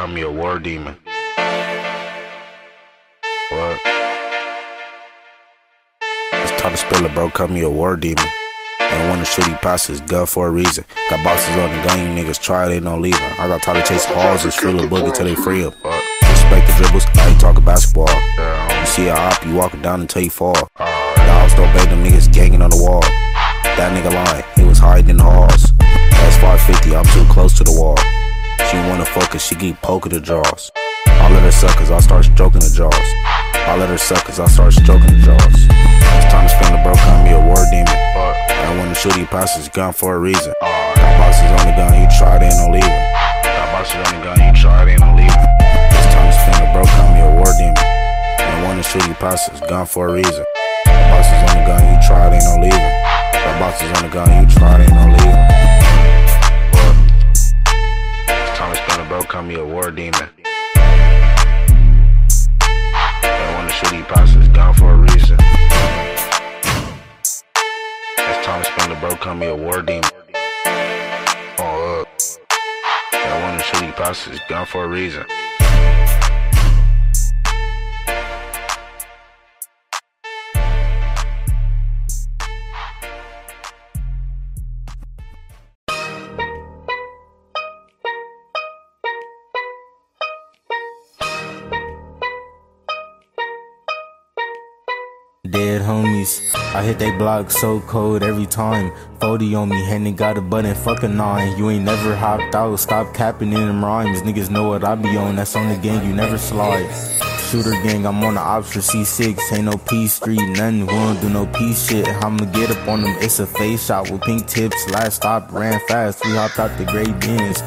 call me a war demon. What? It's time to spill it, bro. Call me a war demon. Ain't wanna shoot he passes gun for a reason. Got boxes on the gun, you niggas try, they don't leave him. I got tired of chasing halls, just fill a boogie till they free him. Respect the dribbles, I ain't talking basketball. You see a op, you walking down until you fall. Dogs don't bait them niggas ganging on the wall. That nigga lying, he was hiding in the halls. That's 550, I'm too close to the wall. She wanna cause she keep poking the jaws. I let her suck cause I start stroking the jaws. I let her suck cause I start stroking the jaws. It's time to spend the bro, call me a war demon. I wanna shoot he passes gun for a reason. Got boxes on the gun, you try it, ain't no leaving. Got boxes on the gun, you try it, ain't no leaving. It's time to spend the bro, call me a war demon. I wanna shoot he passes gun for a reason. Got boxes on the gun, you try it, ain't no leaving. Got boxes on the gun, you try it, ain't no leaving. Call me a war demon. I wanna shoot he passes gun for a reason. It's time to spend the bro, call me a war demon. Oh, up. I wanna shoot he passes gun for a reason. I hit they block so cold every time. 40 on me, and they got a button, fuck a nine. You ain't never hopped out, stop capping in them rhymes. Niggas know what I be on, that's on the gang, you never slide. Shooter gang, I'm on the ops for C6, ain't no P Street, nothing, we don't do no P shit. I'ma get up on them, it's a face shot with pink tips. Last stop, ran fast, we hopped out the gray bins.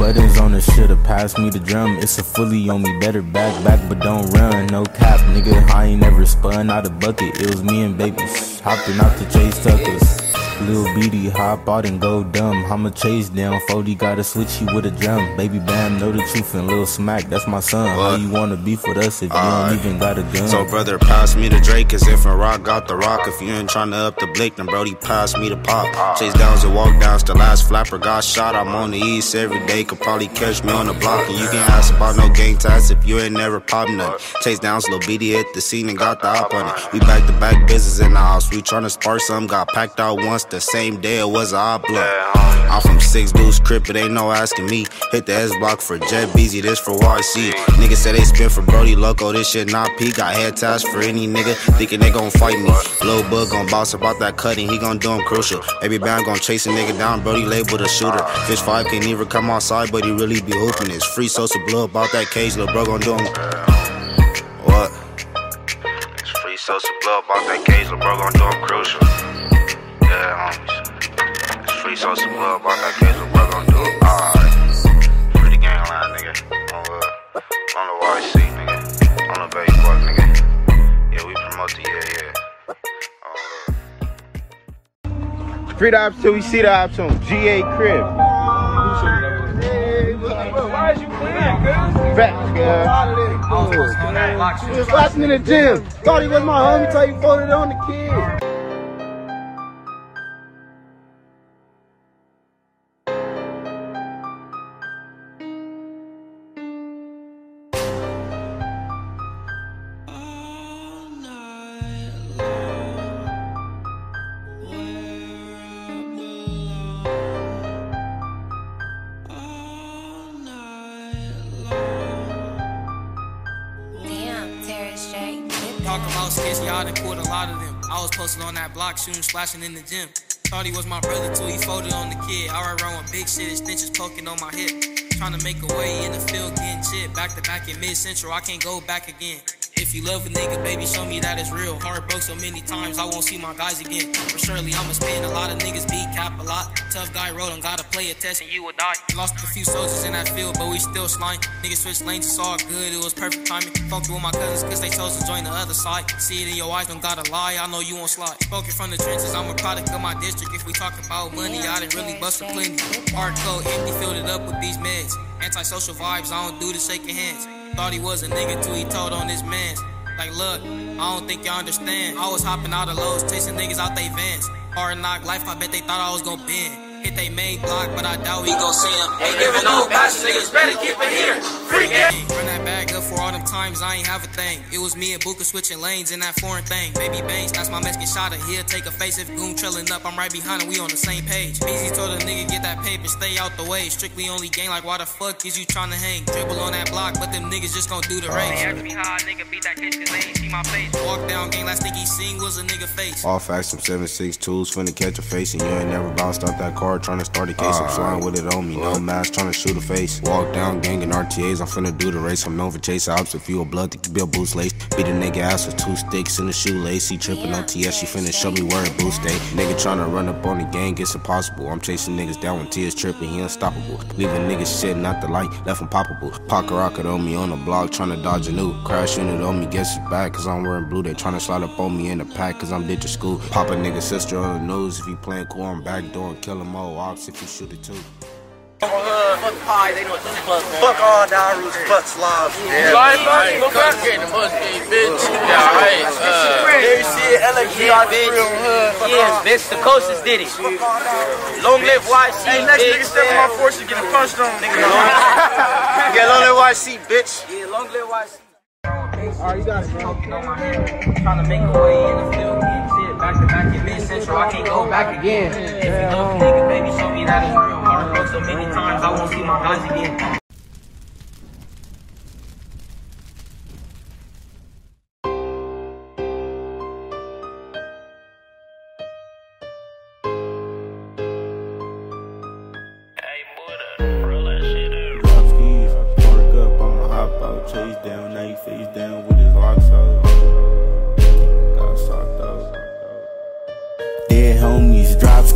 Buttons on the shoulda passed me the drum. It's a fully on me, better back, back, but don't run. No cap, nigga, I ain't never spun out a bucket. It was me and baby, hopping out to chase tuckers. Lil BD hop out and go dumb. I'ma chase down 40, gotta switch you with a drum. Baby Bam, know the truth and Lil Smack, that's my son. How you wanna beef with us if you don't even got a gun? So brother, pass me the Drake as if a rock got the rock. If you ain't tryna up the blick, then Brody pass me the pop. Chase downs and walk downs. The last flapper got shot. I'm on the east every day. Could probably catch me on the block. And you can't ask about no gang ties if you ain't never popped none. Chase downs, Lil BD hit the scene and got the op on it. We back to back business in the house. We tryna spark some. Got packed out once the same day. It was a blood. I'm from six dudes crib, but ain't no asking me. Hit the S block for Jet Beezy, this for YC. Niggas say they spin for Brody Loco, this shit not peak. Got head ties for any nigga thinking they gon' fight me. Lil Bug gon' boss about that cutting, he gon' do him crucial. Baby Bam gon' chase a nigga down, Brody labeled a shooter. Fish 5 can't even come outside, but he really be hooping. It's free Sosa Blue about that cage, lil' bro gon' do him. What? It's free Sosa Blue about that cage, lil' bro gon' do him crucial. Yeah, homies. It's free Sosa Blue about that case, but we're gonna do it. Alright. Free the gang line, nigga. On the, on the YC, nigga. On the baseball, nigga. Yeah, we promote the yeah, yeah. On the, Free the option, we see the option. GA Crib. Why is you playing, cuz? Back, girl. He was watching in the gym. Thought he was my homie till he folded on the kid. Sketchy, I pulled a lot of them. I was posted on that block, shooting, splashing in the gym. Thought he was my brother till he folded on the kid. I run around with big shit, his poking on my hip. Trying to make a way in the field, getting shit. Back to back in mid central, I can't go back again. If you love a nigga, baby, show me that it's real. Heart broke so many times, I won't see my guys again. For surely I'ma spend a lot of niggas beat cap a lot. Tough guy road, I'm gotta play a test and you will die. Lost a few soldiers in that field, but we still slime. Niggas switched lanes, it's all good, it was perfect timing. Funky with my cousins, cause they chose to join the other side. See it in your eyes, don't gotta lie, I know you won't slide. Spoken from the trenches, I'm a product of my district. If we talk about money, I didn't really bust for plenty. Hard code empty, filled it up with these meds. Antisocial vibes, I don't do the shaking hands. Thought he was a nigga till he told on his mans. Like, look, I don't think y'all understand. I was hopping out of lows, chasing niggas out they vans. Hard knock life, I bet they thought I was gon' bend. Hit they main block, but I doubt we gon' see him. Ain't giving no passes, niggas better keep it here. Free game. Run that bag up for all them times I ain't have a thing. It was me and Booker switching lanes in that foreign thing. Baby Banks, that's my Mexican shot. He'll take a face if Goon trailing up. I'm right behind him, we on the same page. Beezy told a nigga get that paper, stay out the way. Strictly only gang, like why the fuck is you trying to hang? Dribble on that block, but them niggas just gon' do the race. Ask me how a nigga beat that case, cause they ain't see my face. Walk down game, last thing he seen was a nigga face. All facts, some 7 6 tools, finna catch a face, and you ain't never bounced out that car, tryna start a case. I'm flying with it on me, no mask, trying to shoot a face. Walk down, gangin' RTAs, I'm finna do the race. I'm known for chase ops, if you a blood, think you be a boost lace. Beat a nigga ass with two sticks in a shoelace. He tripping on TS, she finna show me where it boost stay. Nigga tryna run up on the gang, it's impossible. I'm chasing niggas down when TS tripping, he unstoppable. Leaving niggas shitting out the light, left him poppable. Pocket rocket on me on the block, tryna dodge a new. Crash unit on me, guess it's back, cause I'm wearing blue. They tryna slide up on me in the pack, cause I'm ditching school. Pop a nigga sister on the nose. if he playing cool, I'm back door and kill him all ops if you shoot it too. Fuck pie, they know what the fuck, man. Fuck all Darus, fuck slobs. Yeah, Slide back, go back. Getting the mustard, bitch. Yeah, right. Uh, Every shit, LAG, yeah, all bitch. real hood. Fuck Yes, all. bitch. The coasters did it. Long live YC, Hey, next bitch. nigga step on my force, you getting punched on, nigga. Yeah, long live YC, bitch. Yeah, long live YC. Alright, you got it, bro. Trying to make a way in the field, in mid central. I can't go back again. If you love nigga, baby, show me that it's real. I broke so many times, I won't see my guys again. Park up, I'ma hop out, chase down, now he face down with his locks out.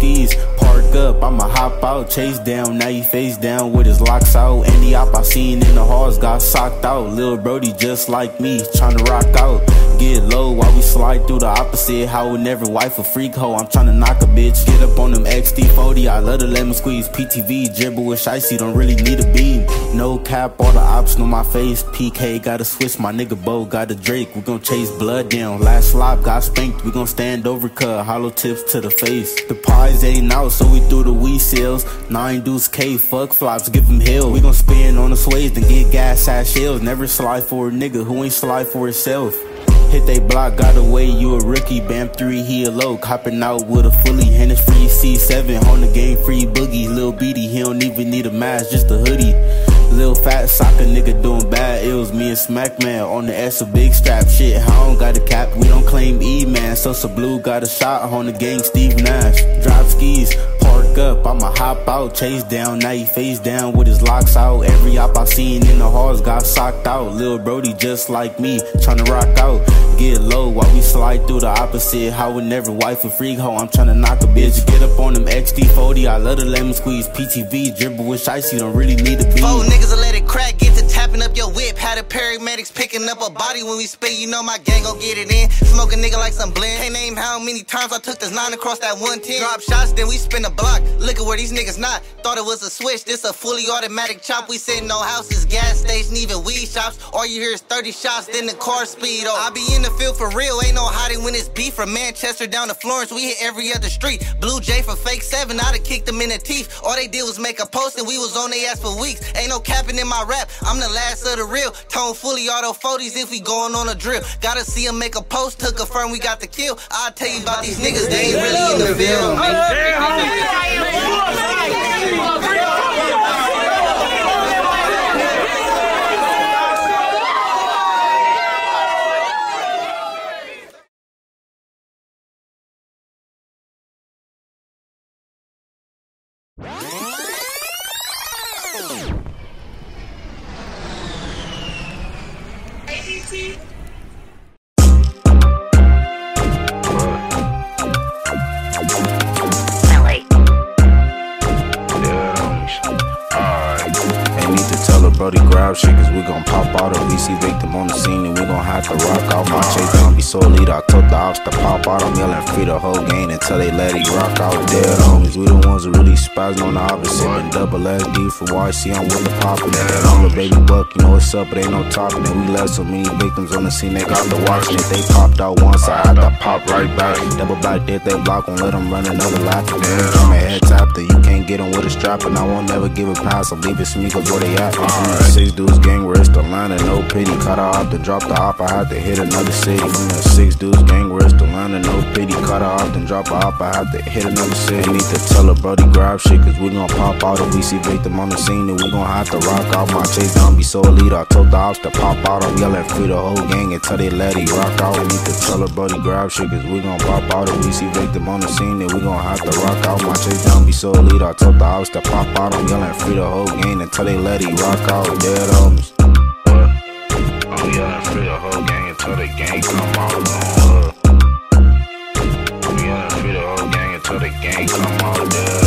Skis, park up, I'ma hop out, chase down, now he face down with his locks out. Any op I seen in the halls got socked out. Lil Brody just like me, tryna rock out. Get low while we slide through the opposite. How would never wife a freak hoe. I'm tryna knock a bitch. Get up on them XD40. I love the lemon squeeze. PTV dribble with icy. Don't really need a beam. No cap, all the ops on my face. PK gotta switch. My nigga Bo got a Drake. We gon' chase blood down. Last slop got spanked. We gon' stand over cut. Hollow tips to the face. The pies ain't out, so we threw the weed sales. Nine dudes K, fuck flops, give him hell. We gon' spin on the sways, then get gas ass shells. Never slide for a nigga who ain't slide for himself. Hit they block, got away, you a rookie. Bam 3, he a low. Copping out with a fully. Hennis free C7. On the game, free boogie. Lil Beatty, he don't even need a mask, just a hoodie. Lil fat soccer nigga doing bad. It was me and Smack Man on the S a big strap. Shit, I don't got a cap. We don't claim E man. Sosa Blue got a shot on the gang. Steve Nash. Drop skis, up. I'ma hop out, chase down. Now he face down with his locks out. Every op I seen in the halls got socked out. Lil Brody just like me, tryna rock out. Get low while we slide through the opposite. How would never wife a freak hoe. I'm tryna knock a bitch. Get up on them XD40. I love the lemon squeeze. PTV dribble with icy. Don't really need a beat. Four niggas will let it crack, get to tapping up your whip. Had a paramedics picking up a body when we spit. You know my gang gon' get it in. Smoke a nigga like some blend. Can't name how many times I took this nine across that 110. Drop shots, then we spin a block. Look at where these niggas not. Thought it was a switch. This a fully automatic chop. We sitting on houses, gas station, even weed shops. All you hear is 30 shots, then the car speed. Oh, I be in the field for real. Ain't no hiding when it's beef. From Manchester down to Florence, we hit every other street. Blue J for fake seven. I'd have kicked them in the teeth. All they did was make a post and we was on their ass for weeks. Ain't no capping in my rap. I'm the last of the real. Tone fully auto 40s if we going on a drill. Gotta see them make a post to confirm we got the kill. I'll tell you about these niggas. They ain't really in the field. Gon' pop out a VC victim on the scene and we gon' have to rock out. My chase gon' be so elite, I told the ops to pop out. I'm yelling free the whole game until they let it rock out. Dead homies, we the ones that really spazzing on the opposite. Been double SD for YC, I'm with the poppin'. Dead on the baby buck, you know what's up, but ain't no topping it. We left so many victims on the scene, they got to watching it. They popped out once, I had to pop right back. Double back, did they block, won't let them run another lap. I'm a head tap, that you can't get them with a strap, and I won't never give a pass. I'm leaving Smeagol where they at. Six dudes gang it's the line and no pity. Cut her off, then drop the op. I had to hit another city. Six dudes gang it's the line and no pity. Cut her off, then drop her op. I had to hit another city. Need to tell her, brody, grab shit, cause we gon' pop out. If we see victim on the scene, And we gon' have to rock out. My chase down be so elite. I told the ops to pop out. I'm yelling free the whole gang until they let it rock out. We need to tell her, brody, grab shit, cause we gon' pop out. If we see victim on the scene, And we gon' have to rock out. My chase down be so elite. I told the ops to pop out. I'm yelling free the whole gang until they let it rock out. Dead homies. Yelling free the whole gang until the gang come out. Uh, I'm yelling free the whole gang until the gang come out. Dead homies.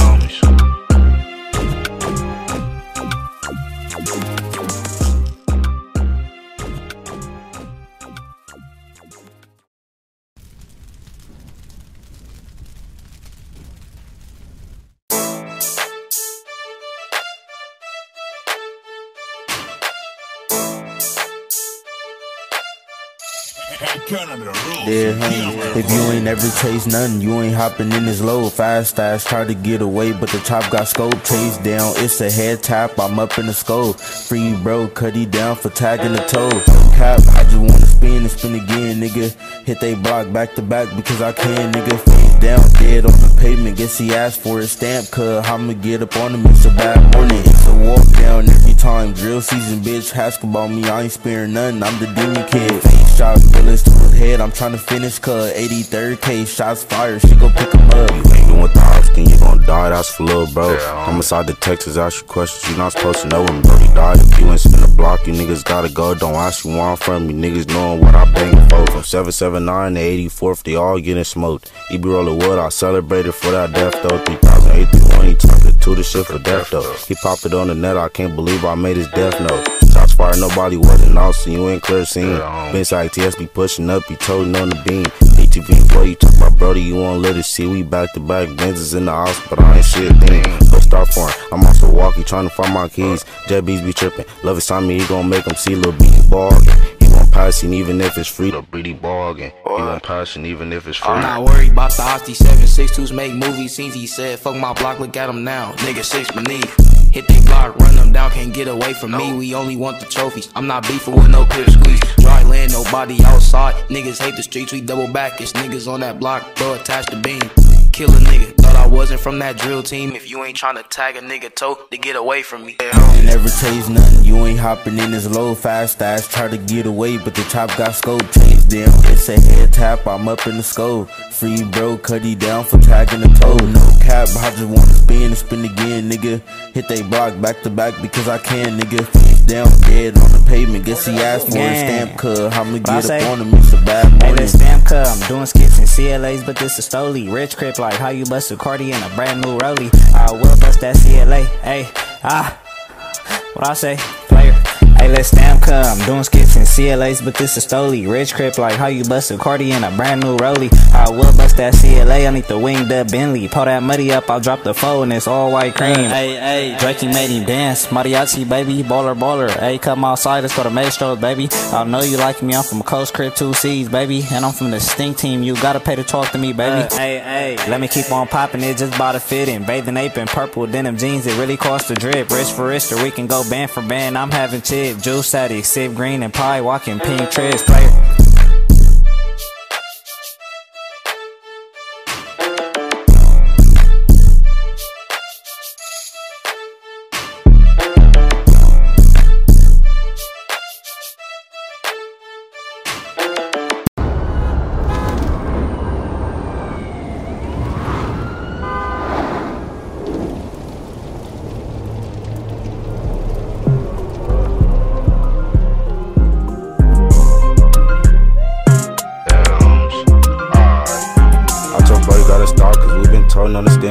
Yeah, homie. If you ain't ever chased nothing, you ain't hopping in this low. Fast ass try to get away, but the top got scope. Chase down, it's a head tap. I'm up in the scope. Free bro, cut he down for tagging the toe. Cap, I just wanna spin and spin again, nigga. Hit they block back to back because I can, nigga. Face down, dead on the pavement. Guess he asked for a stamp, cuz I'ma get up on him. It's a bad morning. It's a walk down every time. Drill season, bitch. Ask about me, I ain't sparing nothing. I'm the demon kid. Face shots, bullets to his head. I'm trying to finish, cuz 83rd case, shots fired. She gon' pick him up. You ain't with the ops, then you gon' die, that's for little bro. I'm inside the Texas, ask you questions, you not supposed to know him, bro. Brody died. If you ain't spin the block, you niggas gotta go. Don't ask you where I'm from, you niggas knowing what I bang for. From 779 to 84th, they all getting smoked. EB rolling wood, I celebrated for that death though. 3008 through 1, he turned it to the shit for death though. He popped it on the net, I can't believe I made his death note. Shots fired, nobody wasn't out, so you ain't clear scene. Been side TS be pushing up, be toting on the beam. ATV boy, you talk about Brody, you won't let it see. We back to back, Benzes in the house, but I ain't shit thing. Go start foreign, I'm also walking, trying to find my keys. Jet bees be tripping, love is on me, he gon' make them see little B bargain. He won't pass even if it's free. Lil Brady bargain. He won't pass even if it's free. I'm not worried about the odds, these 762s make movie scenes. He said, fuck my block, look at him now. Nigga six beneath. Hit they block, run them down, can't get away from me. We only want the trophies. I'm not beefing with no pip squeeze. Dry land, nobody outside. Niggas hate the streets, we double back. It's niggas on that block, bro, attach the beam. Kill a nigga, thought I wasn't from that drill team. If you ain't tryna tag a nigga toe to get away from me. You never taste nothing, you ain't hopping in this low fast ass. Try to get away, but the chop got scope. Chase down, it's a head tap, I'm up in the scope. Free bro, cut he down for tagging the toe. No cap, I just wanna spin and spin again, nigga. Hit they block back to back because I can, nigga. Down, dead on the pavement. Guess he asked for a stamp, cuz I'ma get say? up on him, it's a bad morning. let's stamp cut. I'm doing skits and CLAs, but this is Stoli. Rich crip like how you bust a Cardi in a brand new Rollie. I will bust that CLA. Hey, ah, what I say. Hey, let's stamp. I'm doing skits and CLAs, but this is Stoli. Rich crip like how you bust a Cardi in a brand new Rollie. I will bust that CLA. I need the winged up Bentley. Pull that muddy up, I'll drop the foe and it's all white cream. Hey, hey, Drake, he made him dance. Mariachi, baby, baller, baller. Hey, come outside, let's go to Maestros, baby. I know you like me, I'm from Coast Crib 2 C's, baby. And I'm from the stink team, you gotta pay to talk to me, baby. Uh, hey, hey, let me keep on popping it, just about to fit in. Bathing ape in purple denim jeans, it really costs a drip. Wrist for wrist, or we can go band for band. I'm having chip, juice addict, sip green and pie, walking pink trips, player.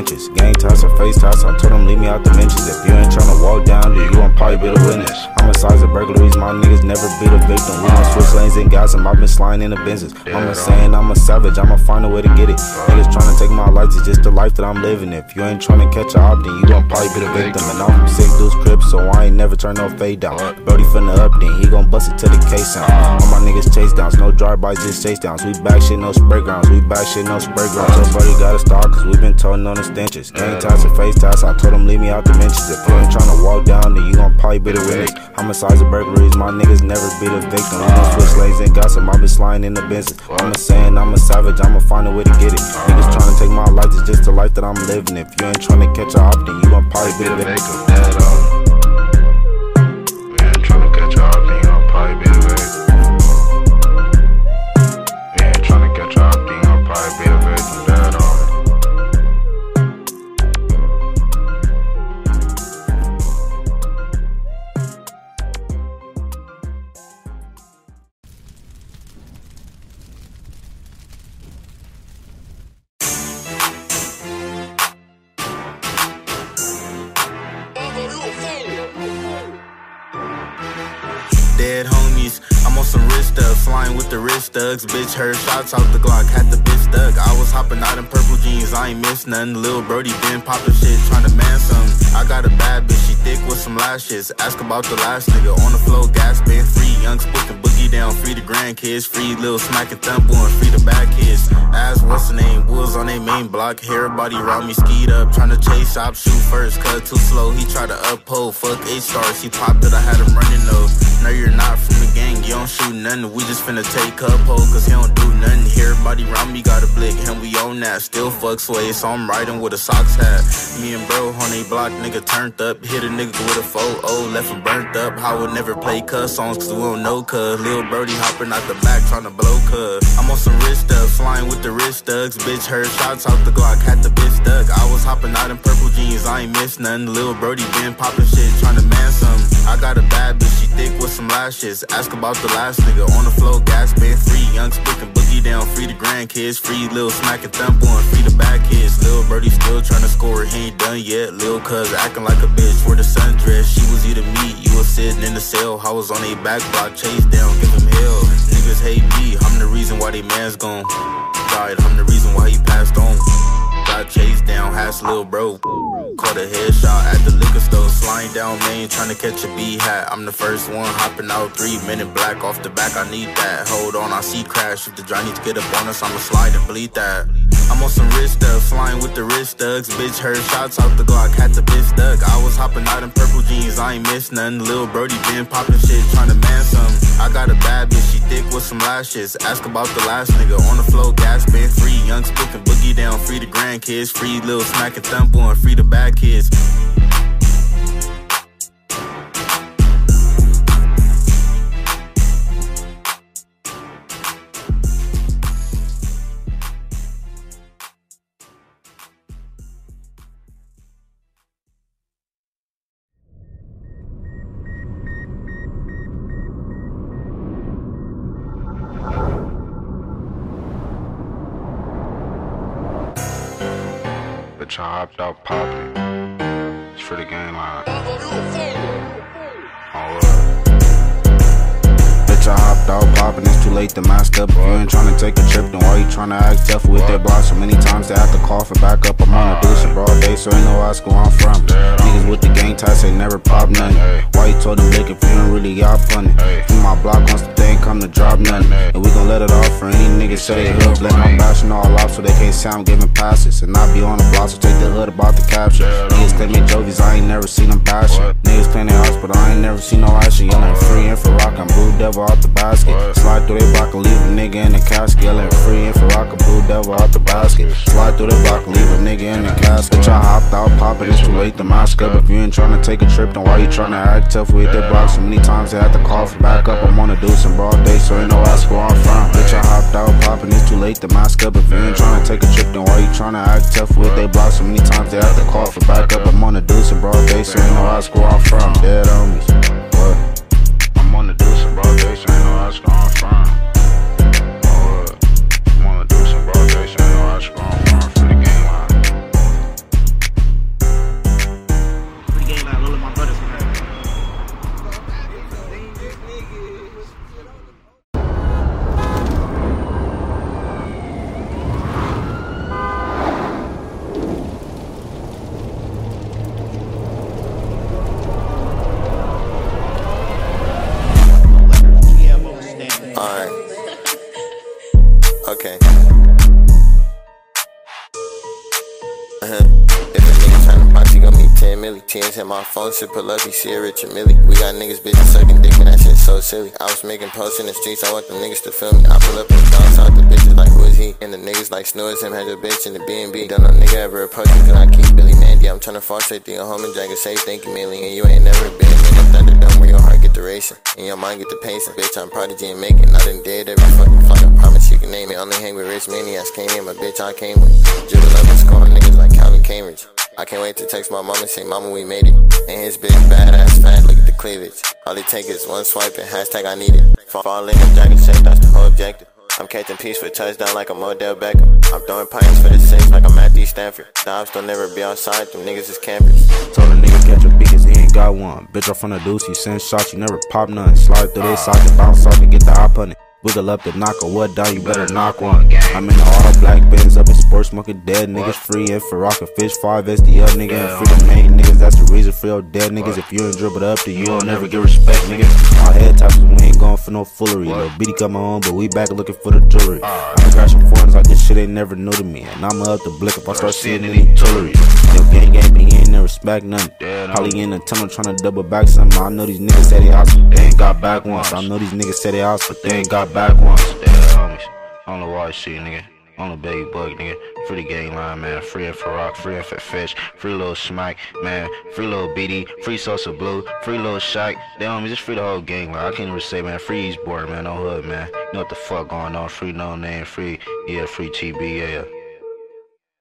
Stenches. Gang toss or face toss, I told them leave me out the mentions. If you ain't tryna walk down, then you gon' probably be the witness. Homicides and burglaries, my niggas never be the victim. We don't switch lanes and gas, and I've been sliding in the business. I'ma saying I'm a savage, I'ma find a way to get it. Niggas tryna take my life, it's just the life that I'm living. If you ain't tryna catch a op, then you gon' probably be the victim. And I'm from six dudes crib, so I ain't never turn no fade down. Brody finna up, then he gon' bust it to the case sound. All my niggas chase downs, no drive-bys, just chase downs. We back shit, no spray grounds. We back shit, no spray grounds. Everybody gotta start, cause we been toting on the stenches. Gang ties and face ties, I told them leave me out the mentions. If you ain't tryna walk down, then you gon' probably be the witness. Homicides and burglaries, my niggas never be the victim. We don't switch lanes and gossip, I been sliding in the business. I'm a saying I'm a savage, I'ma find a way to get it. Niggas tryna take my life, it's just the life that I'm living. If you ain't tryna catch a op, then you gon' probably be the victim. With the wrist thugs. Bitch heard shots out the Glock, had the bitch stuck. I was hopping out in purple jeans, I ain't miss nothing. Lil Brody been popping shit, tryna man some. I got a bad bitch, she thick with some lashes. Ask about the last nigga on the floor, gas been free. Young spookin' boogie down, free the grandkids, free Lil Smack and Thump and free the bad kids. Ask what's the name, Wolves on they main block. Everybody around me skied up, tryna chase up, shoot first, cut too slow. He tried to uphold, fuck eight stars, he popped it, I had him running though. No, you're not from the gang, you don't shoot nothing. We just finna take up hold, cause he don't do nothing. Here, Everybody around me got a blick, and we own that. Still fuck sway, so I'm riding with a socks hat. Me and bro on they block, nigga turned up. Hit a nigga with a 4 left him burnt up. How would never play cuss songs, cause we don't know cuz. Lil Brody hopping out the back, tryna blow cuz. I'm on some wrist stuff, flying with the wrist thugs. Bitch heard shots out the Glock, had the bitch stuck. I was hopping out in purple jeans, I ain't miss nothing. Lil Brody been popping shit, tryna man some. I got a bad bitch, she thick with some lashes. Ask about the last nigga on the floor, gas been free. Young spookin' boogie down, free the grandkids, free Lil Smack and Thump free the bad kids. Lil Birdie still tryna score, he ain't done yet. Lil Cuz acting like a bitch for the sundress. She was either me, you was sitting in the cell. I was on a back block, chase down, give him hell. Niggas hate me, I'm the reason why they man's gone. Died, I'm the reason why he passed on. Got chased down, has lil bro. Caught a headshot at the liquor store, flying down Main, trying to catch a B hat. I'm the first one hopping out, three minute black off the back. I need that. Hold on, I see crash. If the Johnny get up on us, I'ma slide and bleed that. I'm on some wrist stuff, flying with the wrist thugs. Bitch heard shots out the Glock, had the bitch stuck. I was hopping out in purple jeans, I ain't miss nothing. Lil Brody been popping shit, trying to man some. I got a bad some lashes. Ask about the last nigga on the floor, gas been free. Young spookin' boogie down, free the grandkids, free Lil Smack and Thump and free the bad kids. Hopped it's too late to mask up. If you ain't tryna take a trip, then why you tryna act tough with that block? So many times they have to call for backup. I'm on a deuce in broad day, so ain't no ask where I'm from. Niggas with the gang ties, they never pop nothing. Why you told them lick if you ain't really got funny? From my block, once the thing come to drop nothing. And we gon' let it off for any niggas say hoods. Let my bashing all off so they can't say I'm giving passes. And I be on the block, so take the hood about the capture. Niggas claim me jovies, I ain't never seen them passion. Niggas claim they house, but I ain't never seen no action. Yelling free and for rock, I'm blue devil out the basket. Slide through they block and leave a nigga in the casket. Yelling free and for rock, a blue devil out the basket. Slide through the block and leave a nigga in the casket. I hopped out popping, it's too late to mask up. If you ain't tryna take a trip, then why you tryna act tough with that block? So many times they had to call for backup. I'm on a deuce in broad day, so ain't no ask where I'm from. Bitch, I hopped out popping, it's too late to mask up. If you ain't tryna take a trip, then why you tryna act tough with they block? So many times they had to call for backup. I'm on a deuce in broad day, so ain't no ask where I'm from. Dead homies. What? I'm on the deuce in broad day, so ain't no ask Hit my phone, shit pull up, you see a Richard Mille. We got niggas bitches sucking dick, man, that shit so silly. I was making posts in the streets, I want them niggas to feel me. I pull up and bounce out the bitches like who is he? And the niggas like snores him, had your bitch in the B&B. Don't no nigga ever approach me, cause I keep Billy Mandy. I'm tryna fall straight through your home and Dragon say thank you, Millie. And you ain't never been in the Thunderdome where your heart get the racing. And your mind get the pacing. Bitch, I'm prodigy and making. I done dead every fucking flight. I promise you can name it. Only hang with rich maniacs. Can't name a bitch I came with. Dribble up and scoring niggas like Calvin Cambridge. I can't wait to text my mom and say, Mama, we made it. And his bitch badass fat, look at the cleavage. All it take is one swipe and hashtag I need it. Fall in dragon shape, that's the whole objective. I'm catching peace for touchdown like I'm Odell Beckham. I'm throwing pints for the six like I'm Matthew Stafford. Dobbs don't never be outside, them niggas is campers. Told a nigga catch a beat, cause he ain't got one. Bitch off from the deuce, you send shots, you never pop none. Slide through they socket, bounce off to get the on it. Wiggle up to knock a what down, you better knock one. I'm in the all black Benz up in sports, smoking dead niggas free and for rockin' fish, 5 SDL nigga, and free the main niggas. That's the reason for your dead niggas. If you ain't dribbled up, then you don't never get respect, nigga. My head tappers, we ain't going for no foolery. Lil BD coming home, but we back looking for the jewelry. I'ma grab some foreigns like this shit ain't never new to me. And I'ma up the blick if I start seeing any toolery. Yo, gang gang, but never respect nothing. Probably in the tunnel trying to double back something. I know these niggas said they out, but they ain't got back once. I know these niggas said they out, but they ain't got back once. homies. I don't know why shit, nigga. On the baby bug, nigga. Free the gang line, man. Free for rock, free for fish, free little smack, man. Free little BD, free Sosa Blue, free little Shaq. Damn, homies, just free the whole gang, man. I can't even say, man. Free East Board, man. No hood, man. You know what the fuck going on? Free no name, free, yeah, free TB, yeah.